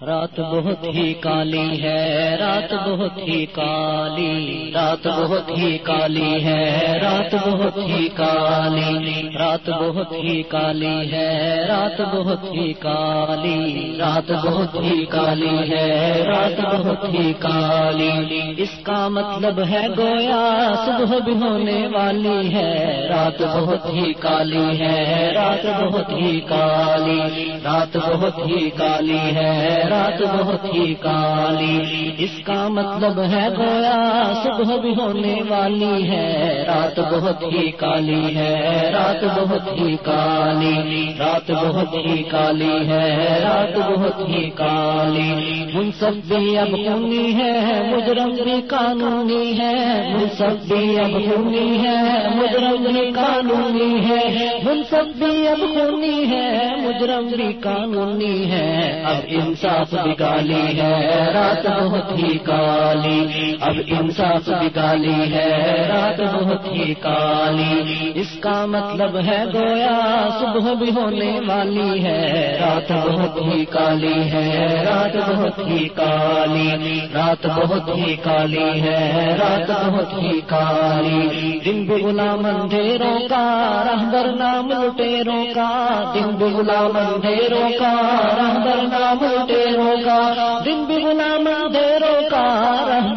رات بہت ہی کالی ہے رات بہت ہی کالی رات بہت ہی کالی ہے رات بہت ہی کالی رات بہت ہی کالی ہے رات بہت ہی کالی رات بہت ہی کالی ہے رات بہت ہی کالی اس کا مطلب ہے گویا صبح بھی ہونے والی ہے رات بہت ہی کالی ہے رات بہت ہی کالی رات بہت ہی کالی ہے رات بہت ہی کالی۔ اس کا مطلب ہے گویا صبح بھی ہونے والی ہے۔ رات بہت ہی کالی ہے۔ رات بہت ہی کالی۔ رات بہت ہی کالی ہے۔ رات بہت ہی کالی۔ ان سب بھی اب خونی ہے۔ مجرم بھی قانونی ہے۔ ان سب بھی اب خونی ہے۔ مجرم بھی قانونی ہے۔ ان سب بھی اب خونی ہے۔ مجرم بھی قانونی ہے۔ اب انسان انصاف بکالی ہے، رات بہت ہی کالی۔ اب انصاف بکالی ہے، رات بہت ہی کالی۔ اس کا مطلب ہے گویا صبح بھی ہونے والی ہے۔ رات بہت ہی کالی ہے، رات بہت ہی کالی۔ رات بہت ہی کالی ہے، رات بہت ہی کالی۔ دن بھی غلام اندھیروں کا رہبر نام لٹیروں کا۔ دن بھی غلام اندھیروں کا رہبر نام لٹیروں ہوگا دن بھی غلام اندھیروں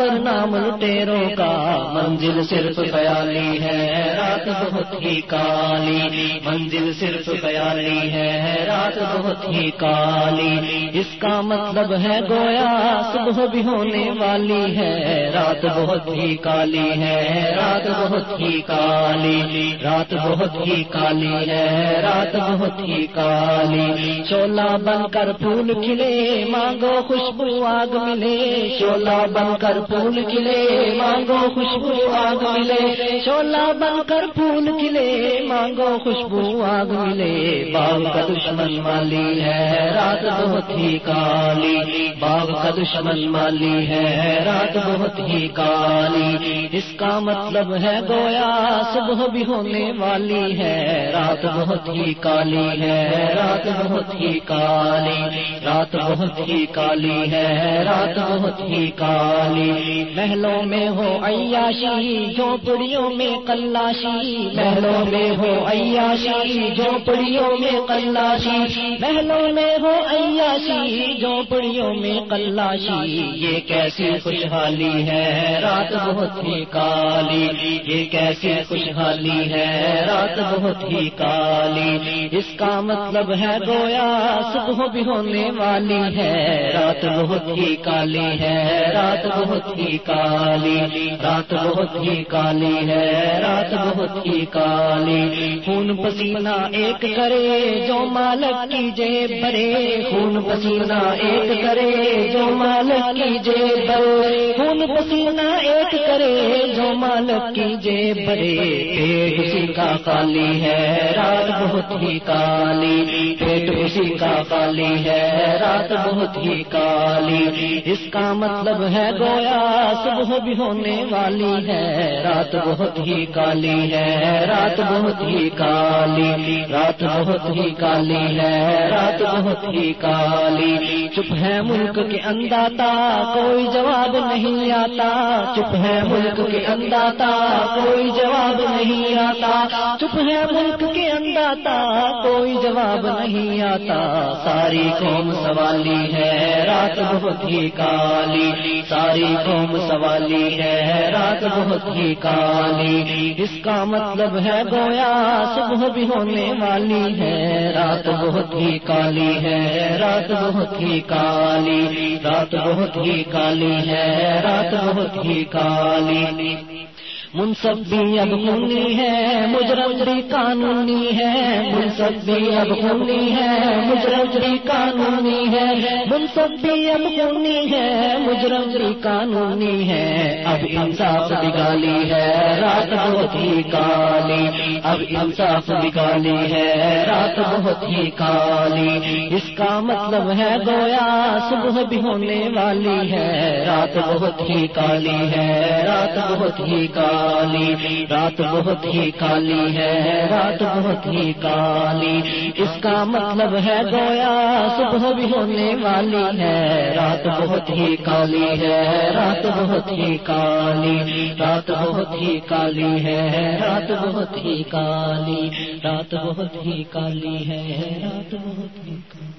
کا نام لٹیروں کا منزل صرف خیالی ہے، رات بہت ہی کالی۔ منزل صرف خیالی ہے، رات بہت ہی کالی۔ اس کا مطلب ہے گویا صبح بھی ہونے والی ہے، رات بہت ہی کالی ہے، رات بہت ہی کالی۔ رات بہت ہی کالی ہے، رات بہت ہی کالی۔ چولا بن کر پھول کھلے، مانگو خوشبو آگ ملے۔ شولا بن کر پھول کھلے، مانگو خوشبو آگ ملے۔ شولا بن کر پھول کھلے، مانگو خوشبو آگ ملے۔ باغ کا دشمن مالی ہے، رات بہت ہی کالی۔ باغ کا دشمن مالی ہے، رات بہت ہی کالی۔ اس کا مطلب ہے گویا، صبح بھی ہونے والی ہے۔ رات بہت ہی کالی ہے، رات بہت ہی کالی۔ رات بہت ہی کالی ہے، رات بہت ہی کالی۔ محلوں میں ہو عیاشی جھوپڑیوں میں کلاشی محلوں میں ہو عیاشی جھوپڑیوں میں کلاشی محلوں میں ہو عیاشی جھوپڑیوں میں کلاشی یہ کیسی خوشحالی ہے، رات بہت ہی کالی۔ یہ کیسی خوشحالی ہے، رات بہت ہی کالی۔ اس کا مطلب ہے گویا، صبح بھی ہونے والی ہے۔ رات بہت ہی کالی ہے، رات بہت ہی کالی، رات بہت ہی کالی ہے، رات بہت ہی کالی۔ خون پسینہ ایک کرے جو مالک کی جیب بھرے۔ خون پسینہ ایک کرے جو مالک کی جیب بھرے۔ خون پسینہ ایک کرے جو مالک کی جیب بھرے۔ پیٹ اسی کا کالی ہے، رات بہت ہی کالی۔ پیٹ اسی کا کالی ہے، رات بہت ہی کالی۔ اس کا مطلب ہے گویا صبح بھی ہونے والی ہے، رات بہت ہی کالی ہے، رات بہت ہی کالی، رات بہت ہی کالی ہے، رات بہت ہی کالی۔ چپ ہے ملک کے انداتا، کوئی جواب نہیں آتا۔ چپ ہے ملک کے انداتا، کوئی جواب نہیں آتا۔ چپ ہے ملک کے انداتا، کوئی جواب نہیں آتا۔ ساری قوم سوالی ہے، رات بہت ہی کالی۔ ساری قوم سوالی ہے، رات بہت ہی کالی۔ اس کا مطلب ہے گویا صبح بھی ہونے والی ہے۔ رات بہت ہی کالی ہے، رات بہت ہی کالی۔ رات بہت ہی کالی ہے، رات بہت ہی کالی۔ منصب بھی اب خونی ہے مجرم بھی قانونی ہے۔ منصب بھی اب خونی ہے مجرم بھی قانونی ہے۔ منصب بھی اب خونی ہے مجرم بھی قانونی ہے۔ اب انصاف نکالی ہے، رات بہت ہی کالی۔ اب انصاف نکالی ہے، رات بہت ہی کالی۔ اس کا مطلب ہے گویا صبح بھی ہونے والی ہے۔ رات بہت ہی کالی ہے، رات بہت ہی کالی۔ کالی رات بہت ہی کالی ہے، رات بہت ہی کالی اس کا مطلب ہے گویا صبح بھی ہونے والی ہے۔ رات بہت ہی کالی ہے، رات بہت ہی کالی رات بہت ہی کالی ہے، رات بہت ہی کالی رات بہت ہی کالی ہے، رات بہت ہی کالی